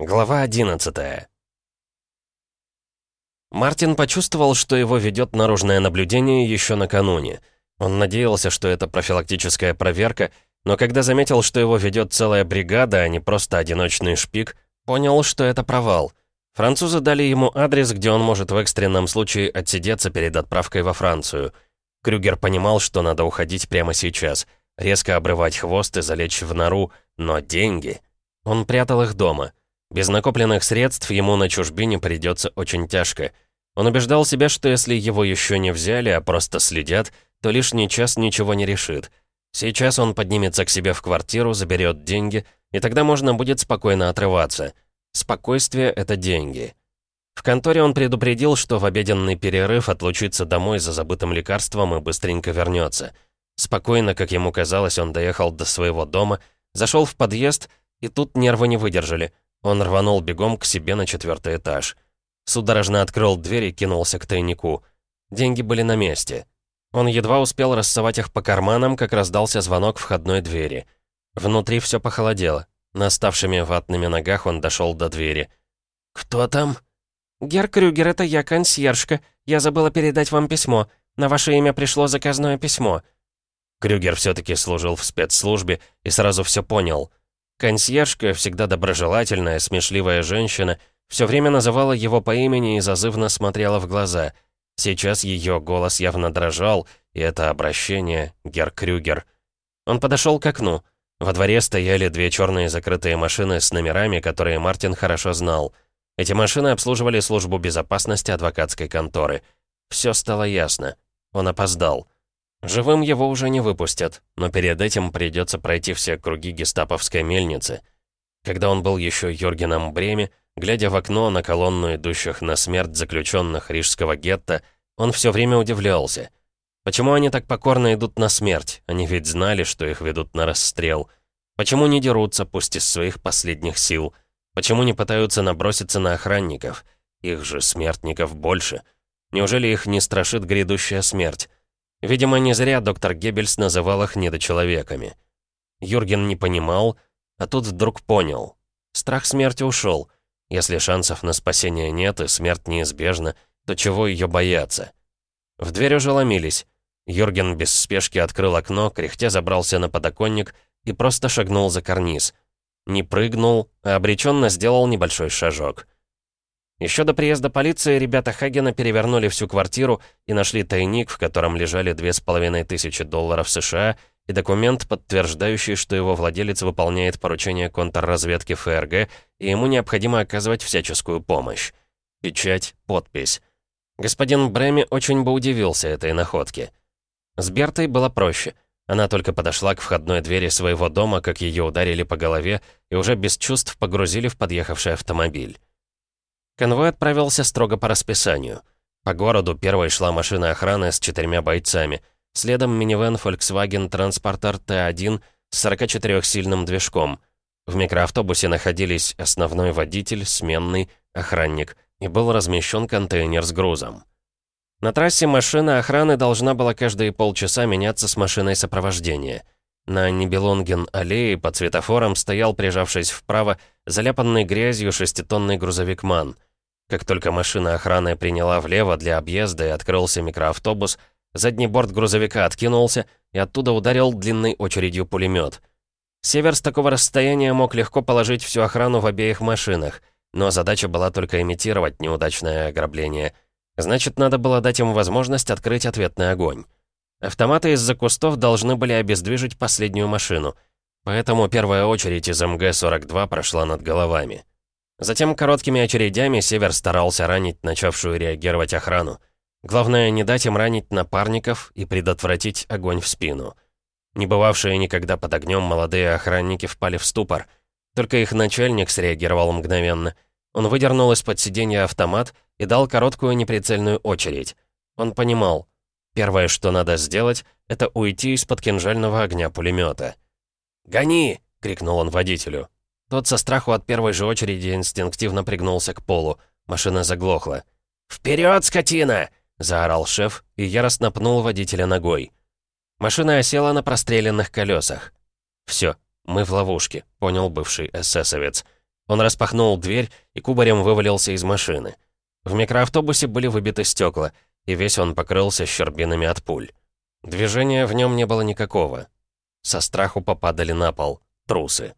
Глава 11 Мартин почувствовал, что его ведет наружное наблюдение еще накануне. Он надеялся, что это профилактическая проверка, но когда заметил, что его ведет целая бригада, а не просто одиночный шпик, понял, что это провал. Французы дали ему адрес, где он может в экстренном случае отсидеться перед отправкой во Францию. Крюгер понимал, что надо уходить прямо сейчас, резко обрывать хвост и залечь в нору, но деньги... Он прятал их дома — без накопленных средств ему на чужбине придется очень тяжко. Он убеждал себя, что если его еще не взяли, а просто следят, то лишний час ничего не решит. Сейчас он поднимется к себе в квартиру, заберет деньги, и тогда можно будет спокойно отрываться. Спокойствие — это деньги. В конторе он предупредил, что в обеденный перерыв отлучится домой за забытым лекарством и быстренько вернется. Спокойно, как ему казалось, он доехал до своего дома, зашел в подъезд, и тут нервы не выдержали — он рванул бегом к себе на четвертый этаж. Судорожно открыл дверь и кинулся к тайнику. Деньги были на месте. Он едва успел рассовать их по карманам, как раздался звонок входной двери. Внутри все похолодело. На оставшими ватными ногах он дошел до двери. «Кто там?» «Гер Крюгер, это я, консьержка. Я забыла передать вам письмо. На ваше имя пришло заказное письмо». Крюгер все-таки служил в спецслужбе и сразу все понял. Консьержка, всегда доброжелательная, смешливая женщина, все время называла его по имени и зазывно смотрела в глаза. Сейчас ее голос явно дрожал, и это обращение — Гер Крюгер. Он подошел к окну. Во дворе стояли две черные закрытые машины с номерами, которые Мартин хорошо знал. Эти машины обслуживали службу безопасности адвокатской конторы. Все стало ясно. Он опоздал. Живым его уже не выпустят, но перед этим придется пройти все круги гестаповской мельницы. Когда он был еще Юргеном Бреме, глядя в окно на колонну идущих на смерть заключенных рижского гетто, он все время удивлялся. Почему они так покорно идут на смерть? Они ведь знали, что их ведут на расстрел. Почему не дерутся, пусть из своих последних сил? Почему не пытаются наброситься на охранников? Их же смертников больше. Неужели их не страшит грядущая смерть? Видимо, не зря доктор Геббельс называл их недочеловеками. Юрген не понимал, а тут вдруг понял. Страх смерти ушел. Если шансов на спасение нет и смерть неизбежна, то чего ее бояться? В дверь уже ломились. Юрген без спешки открыл окно, кряхтя забрался на подоконник и просто шагнул за карниз. Не прыгнул, а обреченно сделал небольшой шажок. Еще до приезда полиции ребята Хагена перевернули всю квартиру и нашли тайник, в котором лежали две с половиной тысячи долларов США и документ, подтверждающий, что его владелец выполняет поручение контрразведки ФРГ и ему необходимо оказывать всяческую помощь. Печать, подпись. Господин Брэми очень бы удивился этой находке. С Бертой было проще. Она только подошла к входной двери своего дома, как ее ударили по голове и уже без чувств погрузили в подъехавший автомобиль. Конвой отправился строго по расписанию. По городу первой шла машина охраны с четырьмя бойцами. Следом минивэн Volkswagen Transporter T1 с 44-сильным движком. В микроавтобусе находились основной водитель, сменный, охранник, и был размещен контейнер с грузом. На трассе машина охраны должна была каждые полчаса меняться с машиной сопровождения. На Нибелунген-аллее под светофором стоял, прижавшись вправо, заляпанный грязью шеститонный грузовик «МАН». Как только машина охраны приняла влево для объезда и открылся микроавтобус, задний борт грузовика откинулся и оттуда ударил длинной очередью пулемет. Север с такого расстояния мог легко положить всю охрану в обеих машинах, но задача была только имитировать неудачное ограбление. Значит, надо было дать им возможность открыть ответный огонь. Автоматы из-за кустов должны были обездвижить последнюю машину, поэтому первая очередь из МГ-42 прошла над головами. Затем короткими очередями Север старался ранить начавшую реагировать охрану. Главное, не дать им ранить напарников и предотвратить огонь в спину. Не бывавшие никогда под огнем молодые охранники впали в ступор. Только их начальник среагировал мгновенно. Он выдернул из-под сиденья автомат и дал короткую неприцельную очередь. Он понимал, первое, что надо сделать, это уйти из-под кинжального огня пулемета. «Гони!» — крикнул он водителю. Тот со страху от первой же очереди инстинктивно пригнулся к полу. Машина заглохла. «Вперед, скотина!» — заорал шеф и яростно пнул водителя ногой. Машина осела на простреленных колесах. «Все, мы в ловушке», — понял бывший эсэсовец. Он распахнул дверь и кубарем вывалился из машины. В микроавтобусе были выбиты стекла, и весь он покрылся щербинами от пуль. Движения в нем не было никакого. Со страху попадали на пол. Трусы.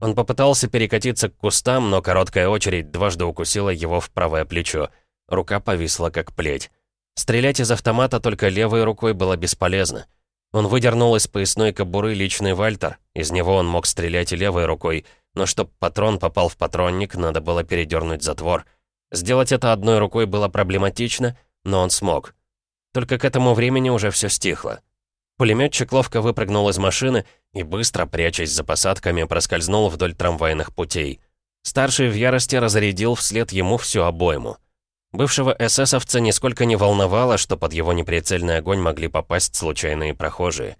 Он попытался перекатиться к кустам, но короткая очередь дважды укусила его в правое плечо. Рука повисла как плеть. Стрелять из автомата только левой рукой было бесполезно. Он выдернул из поясной кобуры личный вальтер. Из него он мог стрелять и левой рукой, но чтобы патрон попал в патронник, надо было передернуть затвор. Сделать это одной рукой было проблематично, но он смог. Только к этому времени уже все стихло. Пулеметчик ловко выпрыгнул из машины и, быстро прячась за посадками, проскользнул вдоль трамвайных путей. Старший в ярости разрядил вслед ему всю обойму. Бывшего эсэсовца нисколько не волновало, что под его неприцельный огонь могли попасть случайные прохожие.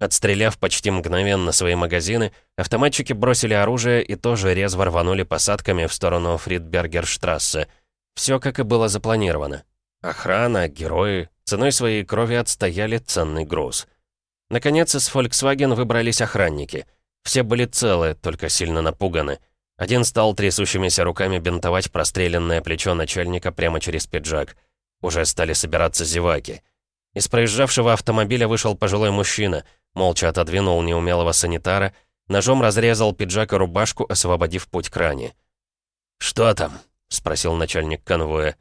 Отстреляв почти мгновенно свои магазины, автоматчики бросили оружие и тоже резво рванули посадками в сторону Фридбергерштрассе. Все как и было запланировано. Охрана, герои, ценой своей крови отстояли ценный груз. Наконец, из Volkswagen выбрались охранники. Все были целы, только сильно напуганы. Один стал трясущимися руками бинтовать простреленное плечо начальника прямо через пиджак. Уже стали собираться зеваки. Из проезжавшего автомобиля вышел пожилой мужчина, молча отодвинул неумелого санитара, ножом разрезал пиджак и рубашку, освободив путь к ране. «Что там?» — спросил начальник конвоя.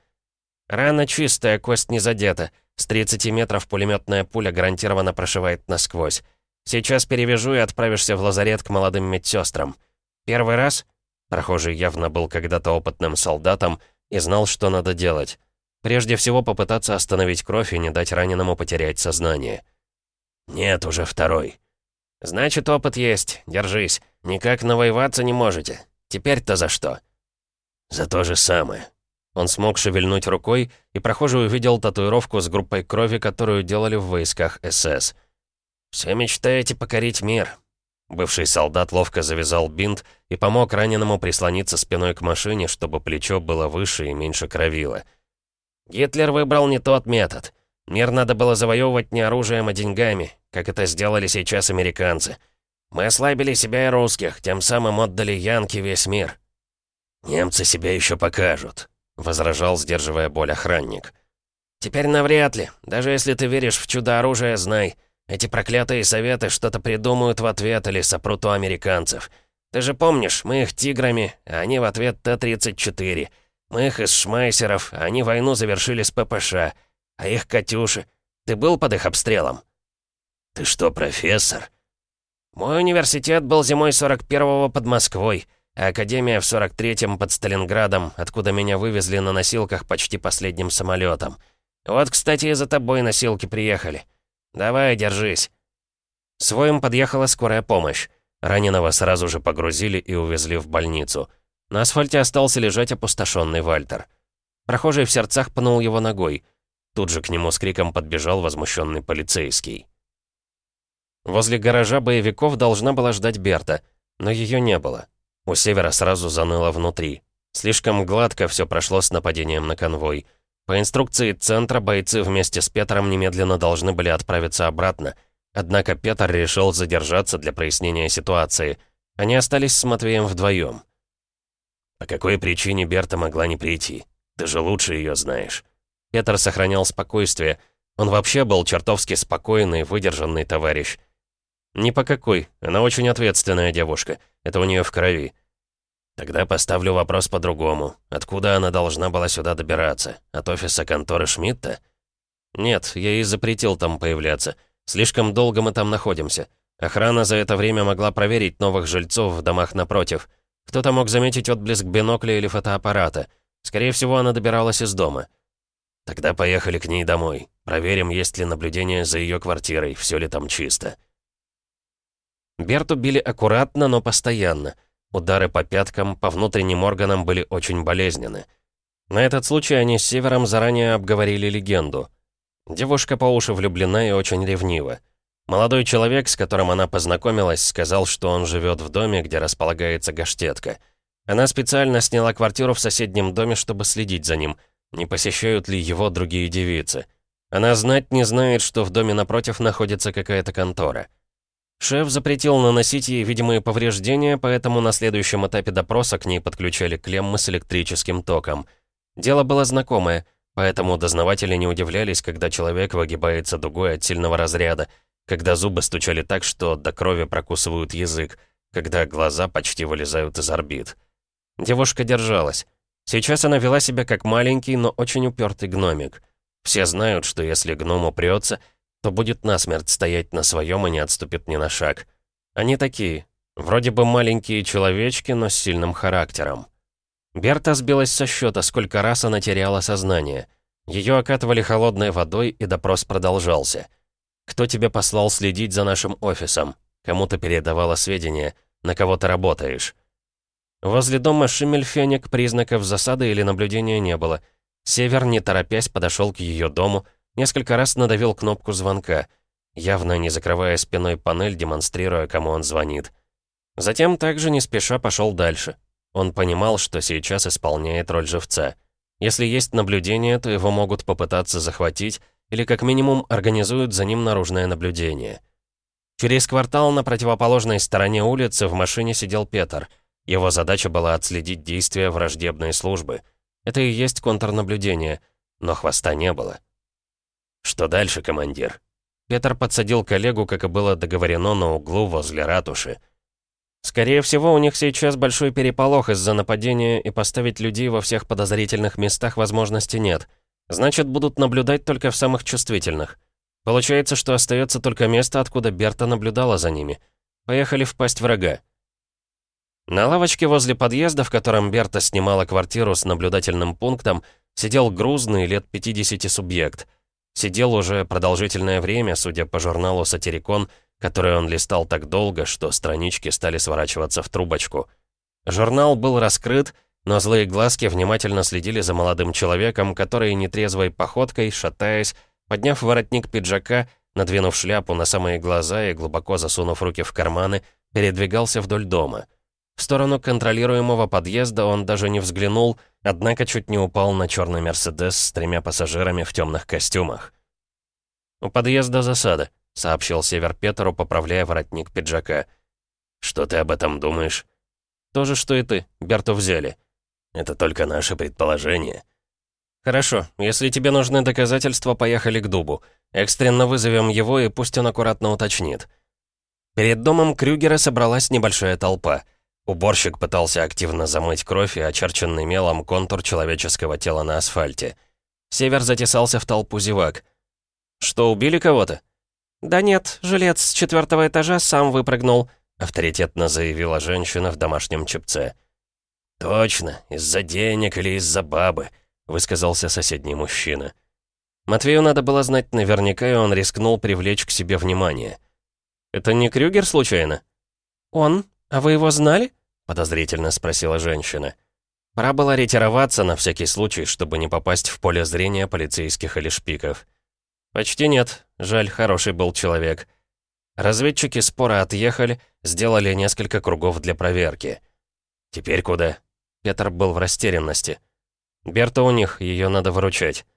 «Рана чистая, кость не задета. С 30 метров пулеметная пуля гарантированно прошивает насквозь. Сейчас перевяжу и отправишься в лазарет к молодым медсестрам. Первый раз?» Прохожий явно был когда-то опытным солдатом и знал, что надо делать. Прежде всего попытаться остановить кровь и не дать раненому потерять сознание. «Нет, уже второй». «Значит, опыт есть. Держись. Никак навоеваться не можете. Теперь-то за что?» «За то же самое. Он смог шевельнуть рукой, и прохожий увидел татуировку с группой крови, которую делали в войсках СС. «Все мечтаете покорить мир». Бывший солдат ловко завязал бинт и помог раненому прислониться спиной к машине, чтобы плечо было выше и меньше кровило. Гитлер выбрал не тот метод. Мир надо было завоевывать не оружием, а деньгами, как это сделали сейчас американцы. Мы ослабили себя и русских, тем самым отдали Янке весь мир. Немцы себя еще покажут. — возражал, сдерживая боль охранник. «Теперь навряд ли. Даже если ты веришь в чудо-оружие, знай. Эти проклятые советы что-то придумают в ответ или сопрут у американцев. Ты же помнишь, мы их тиграми, а они в ответ Т-34. Мы их из шмайсеров, а они войну завершили с ППШ. А их «Катюши». Ты был под их обстрелом?» «Ты что, профессор?» «Мой университет был зимой 41-го под Москвой Академия в 43-м под Сталинградом, откуда меня вывезли на носилках почти последним самолетом. Вот, кстати, и за тобой носилки приехали. Давай, держись». С воем подъехала скорая помощь. Раненого сразу же погрузили и увезли в больницу. На асфальте остался лежать опустошенный Вальтер. Прохожий в сердцах пнул его ногой. Тут же к нему с криком подбежал возмущенный полицейский. Возле гаража боевиков должна была ждать Берта, но ее не было. У севера сразу заныло внутри. Слишком гладко все прошло с нападением на конвой. По инструкции центра бойцы вместе с Петром немедленно должны были отправиться обратно. Однако Петр решил задержаться для прояснения ситуации. Они остались с Матвеем вдвоем. «По какой причине Берта могла не прийти? Ты же лучше ее знаешь». Петр сохранял спокойствие. Он вообще был чертовски спокойный, выдержанный товарищ. «Ни по какой. Она очень ответственная девушка. Это у нее в крови». «Тогда поставлю вопрос по-другому. Откуда она должна была сюда добираться? От офиса конторы Шмидта?» «Нет, я ей запретил там появляться. Слишком долго мы там находимся. Охрана за это время могла проверить новых жильцов в домах напротив. Кто-то мог заметить отблеск бинокля или фотоаппарата. Скорее всего, она добиралась из дома». «Тогда поехали к ней домой. Проверим, есть ли наблюдение за ее квартирой, все ли там чисто». Берту били аккуратно, но постоянно. Удары по пяткам, по внутренним органам были очень болезненны. На этот случай они с Севером заранее обговорили легенду. Девушка по уши влюблена и очень ревнива. Молодой человек, с которым она познакомилась, сказал, что он живет в доме, где располагается гаштетка. Она специально сняла квартиру в соседнем доме, чтобы следить за ним, не посещают ли его другие девицы. Она знать не знает, что в доме напротив находится какая-то контора. Шеф запретил наносить ей видимые повреждения, поэтому на следующем этапе допроса к ней подключали клеммы с электрическим током. Дело было знакомое, поэтому дознаватели не удивлялись, когда человек выгибается дугой от сильного разряда, когда зубы стучали так, что до крови прокусывают язык, когда глаза почти вылезают из орбит. Девушка держалась. Сейчас она вела себя как маленький, но очень упертый гномик. Все знают, что если гном упрется, то будет насмерть стоять на своем и не отступит ни на шаг. Они такие, вроде бы маленькие человечки, но с сильным характером. Берта сбилась со счета, сколько раз она теряла сознание. Ее окатывали холодной водой, и допрос продолжался. «Кто тебе послал следить за нашим офисом? Кому ты передавала сведения? На кого ты работаешь?» Возле дома Шиммельфеник признаков засады или наблюдения не было. Север, не торопясь, подошел к ее дому, несколько раз надавил кнопку звонка, явно не закрывая спиной панель, демонстрируя, кому он звонит. Затем также не спеша пошел дальше. Он понимал, что сейчас исполняет роль живца. Если есть наблюдение, то его могут попытаться захватить или как минимум организуют за ним наружное наблюдение. Через квартал на противоположной стороне улицы в машине сидел Петр — его задача была отследить действия враждебной службы. Это и есть контрнаблюдение, но хвоста не было. «Что дальше, командир?» Петр подсадил коллегу, как и было договорено, на углу возле ратуши. «Скорее всего, у них сейчас большой переполох из-за нападения, и поставить людей во всех подозрительных местах возможности нет. Значит, будут наблюдать только в самых чувствительных. Получается, что остается только место, откуда Берта наблюдала за ними. Поехали в пасть врага. На лавочке возле подъезда, в котором Берта снимала квартиру с наблюдательным пунктом, сидел грузный лет 50 субъект. Сидел уже продолжительное время, судя по журналу «Сатирикон», который он листал так долго, что странички стали сворачиваться в трубочку. Журнал был раскрыт, но злые глазки внимательно следили за молодым человеком, который нетрезвой походкой, шатаясь, подняв воротник пиджака, надвинув шляпу на самые глаза и глубоко засунув руки в карманы, передвигался вдоль дома — в сторону контролируемого подъезда он даже не взглянул, однако чуть не упал на черный «Мерседес» с тремя пассажирами в темных костюмах. «У подъезда засада», — сообщил Север Петеру, поправляя воротник пиджака. «Что ты об этом думаешь?» «То же, что и ты. Берту взяли». «Это только наше предположение». «Хорошо. Если тебе нужны доказательства, поехали к дубу. Экстренно вызовем его, и пусть он аккуратно уточнит». Перед домом Крюгера собралась небольшая толпа — Уборщик пытался активно замыть кровь и очерченный мелом контур человеческого тела на асфальте. Север затесался в толпу зевак. «Что, убили кого-то?» «Да нет, жилец с четвертого этажа сам выпрыгнул», авторитетно заявила женщина в домашнем чепце. «Точно, из-за денег или из-за бабы», высказался соседний мужчина. Матвею надо было знать наверняка, и он рискнул привлечь к себе внимание. «Это не Крюгер, случайно?» «Он», «А вы его знали?» — подозрительно спросила женщина. Пора было ретироваться на всякий случай, чтобы не попасть в поле зрения полицейских или шпиков. «Почти нет. Жаль, хороший был человек». Разведчики спора отъехали, сделали несколько кругов для проверки. «Теперь куда?» Петр был в растерянности. «Берта у них, ее надо выручать».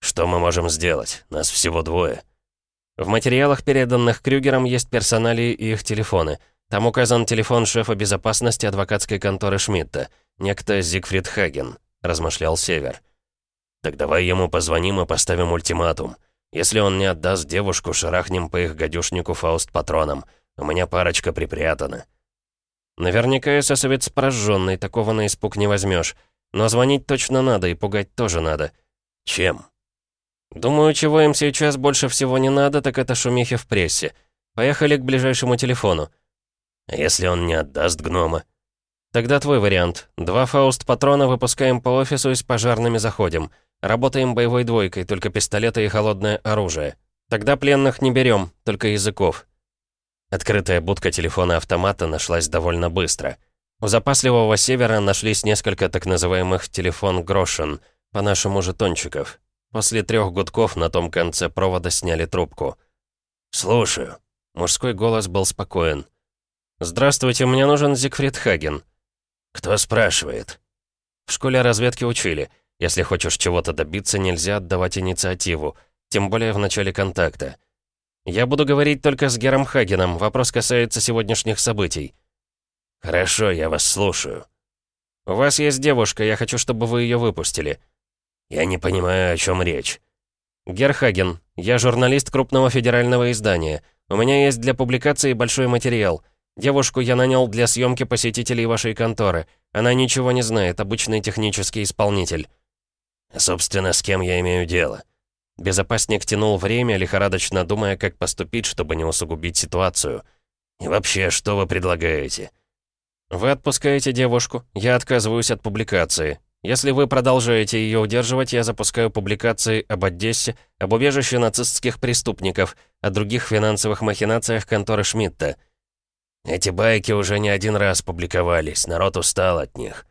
«Что мы можем сделать? Нас всего двое». В материалах, переданных Крюгером, есть персонали и их телефоны — там указан телефон шефа безопасности адвокатской конторы Шмидта, некто Зигфрид Хаген», — размышлял Север. «Так давай ему позвоним и поставим ультиматум. Если он не отдаст девушку, шарахнем по их гадюшнику фауст-патроном. У меня парочка припрятана». Наверняка эсэсовец прожженный, такого на испуг не возьмешь. Но звонить точно надо и пугать тоже надо. Чем? Думаю, чего им сейчас больше всего не надо, так это шумихи в прессе. Поехали к ближайшему телефону. Если он не отдаст гнома? Тогда твой вариант. Два фауст-патрона выпускаем по офису и с пожарными заходим. Работаем боевой двойкой, только пистолеты и холодное оружие. Тогда пленных не берем, только языков. Открытая будка телефона-автомата нашлась довольно быстро. У запасливого севера нашлись несколько так называемых телефон-грошен, по-нашему жетончиков. После трех гудков на том конце провода сняли трубку. «Слушаю». Мужской голос был спокоен. «Здравствуйте, мне нужен Зигфрид Хаген». «Кто спрашивает?» В школе разведки учили. Если хочешь чего-то добиться, нельзя отдавать инициативу, тем более в начале контакта. Я буду говорить только с Гером Хагеном. Вопрос касается сегодняшних событий». «Хорошо, я вас слушаю». «У вас есть девушка, я хочу, чтобы вы ее выпустили». «Я не понимаю, о чем речь». «Герхаген, я журналист крупного федерального издания. У меня есть для публикации большой материал. Девушку я нанял для съемки посетителей вашей конторы. Она ничего не знает, обычный технический исполнитель». «Собственно, с кем я имею дело?» Безопасник тянул время, лихорадочно думая, как поступить, чтобы не усугубить ситуацию. «И вообще, что вы предлагаете?» «Вы отпускаете девушку, я отказываюсь от публикации. Если вы продолжаете ее удерживать, я запускаю публикации об Одессе, об убежище нацистских преступников, о других финансовых махинациях конторы Шмидта». «Эти байки уже не один раз публиковались, народ устал от них».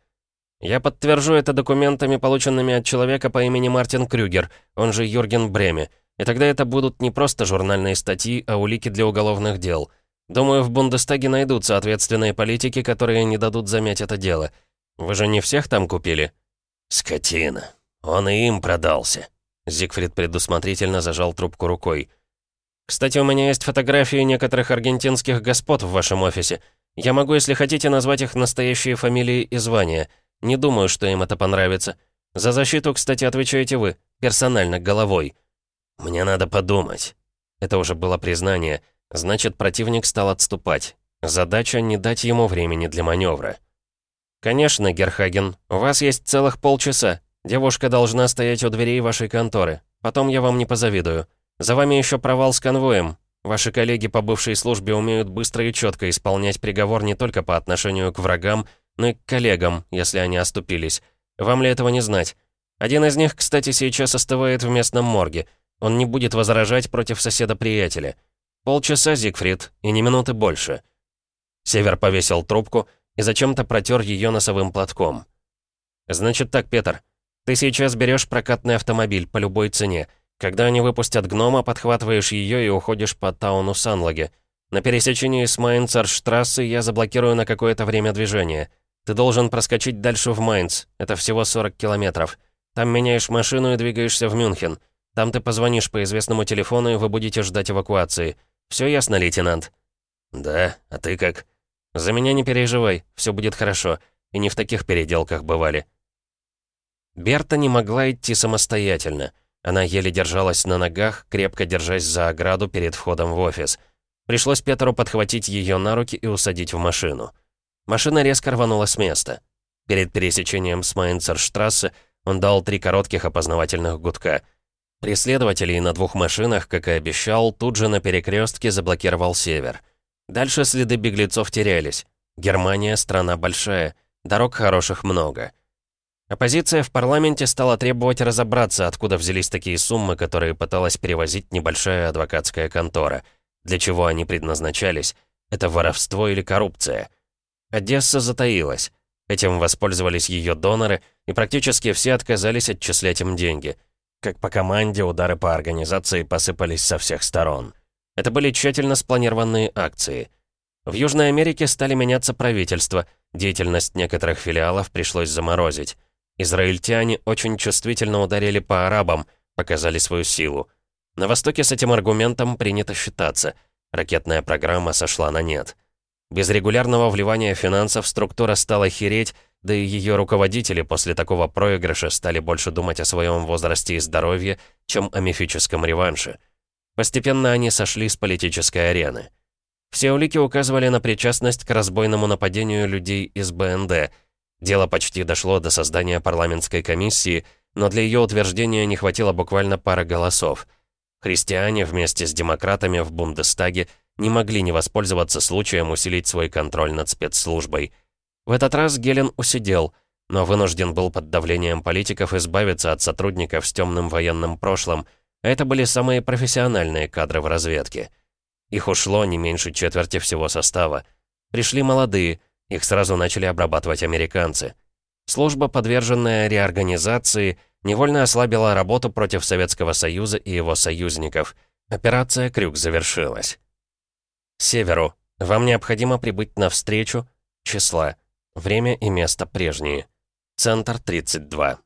Я подтвержу это документами, полученными от человека по имени Мартин Крюгер, он же Юрген Бреме. И тогда это будут не просто журнальные статьи, а улики для уголовных дел. Думаю, в Бундестаге найдутся ответственные политики, которые не дадут замять это дело. Вы же не всех там купили?» «Скотина. Он и им продался». Зигфрид предусмотрительно зажал трубку рукой. «Кстати, у меня есть фотографии некоторых аргентинских господ в вашем офисе. Я могу, если хотите, назвать их настоящие фамилии и звания». Не думаю, что им это понравится. За защиту, кстати, отвечаете вы, персонально, головой. Мне надо подумать. Это уже было признание. Значит, противник стал отступать. Задача не дать ему времени для маневра. «Конечно, Герхаген, у вас есть целых полчаса. Девушка должна стоять у дверей вашей конторы. Потом я вам не позавидую. За вами еще провал с конвоем. Ваши коллеги по бывшей службе умеют быстро и четко исполнять приговор не только по отношению к врагам, ну и к коллегам, если они оступились. Вам ли этого не знать? Один из них, кстати, сейчас остывает в местном морге. Он не будет возражать против соседа-приятеля. Полчаса, Зигфрид, и не минуты больше. Север повесил трубку и зачем-то протер ее носовым платком. «Значит так, Петр, ты сейчас берешь прокатный автомобиль по любой цене. Когда они выпустят гнома, подхватываешь ее и уходишь по тауну Санлаге. На пересечении с Майнцерштрассы я заблокирую на какое-то время движение. Ты должен проскочить дальше в Майнц. Это всего 40 километров. Там меняешь машину и двигаешься в Мюнхен. Там ты позвонишь по известному телефону, и вы будете ждать эвакуации. Все ясно, лейтенант?» «Да, а ты как?» «За меня не переживай, все будет хорошо. И не в таких переделках бывали». Берта не могла идти самостоятельно. Она еле держалась на ногах, крепко держась за ограду перед входом в офис. Пришлось Петру подхватить ее на руки и усадить в машину. Машина резко рванула с места. Перед пересечением с Майнцерштрассе он дал три коротких опознавательных гудка. Преследователей на двух машинах, как и обещал, тут же на перекрестке заблокировал север. Дальше следы беглецов терялись. Германия — страна большая, дорог хороших много. Оппозиция в парламенте стала требовать разобраться, откуда взялись такие суммы, которые пыталась перевозить небольшая адвокатская контора. Для чего они предназначались? Это воровство или коррупция? Одесса затаилась. Этим воспользовались ее доноры, и практически все отказались отчислять им деньги. Как по команде, удары по организации посыпались со всех сторон. Это были тщательно спланированные акции. В Южной Америке стали меняться правительства, деятельность некоторых филиалов пришлось заморозить. Израильтяне очень чувствительно ударили по арабам, показали свою силу. На Востоке с этим аргументом принято считаться. Ракетная программа сошла на нет. Без регулярного вливания финансов структура стала хереть, да и ее руководители после такого проигрыша стали больше думать о своем возрасте и здоровье, чем о мифическом реванше. Постепенно они сошли с политической арены. Все улики указывали на причастность к разбойному нападению людей из БНД. Дело почти дошло до создания парламентской комиссии, но для ее утверждения не хватило буквально пары голосов. Христиане вместе с демократами в Бундестаге не могли не воспользоваться случаем усилить свой контроль над спецслужбой. В этот раз Гелен усидел, но вынужден был под давлением политиков избавиться от сотрудников с темным военным прошлым, а это были самые профессиональные кадры в разведке. Их ушло не меньше четверти всего состава. Пришли молодые, их сразу начали обрабатывать американцы. Служба, подверженная реорганизации, невольно ослабила работу против Советского Союза и его союзников. Операция «Крюк» завершилась. Северу. Вам необходимо прибыть на встречу. Числа. Время и место прежние. Центр 32.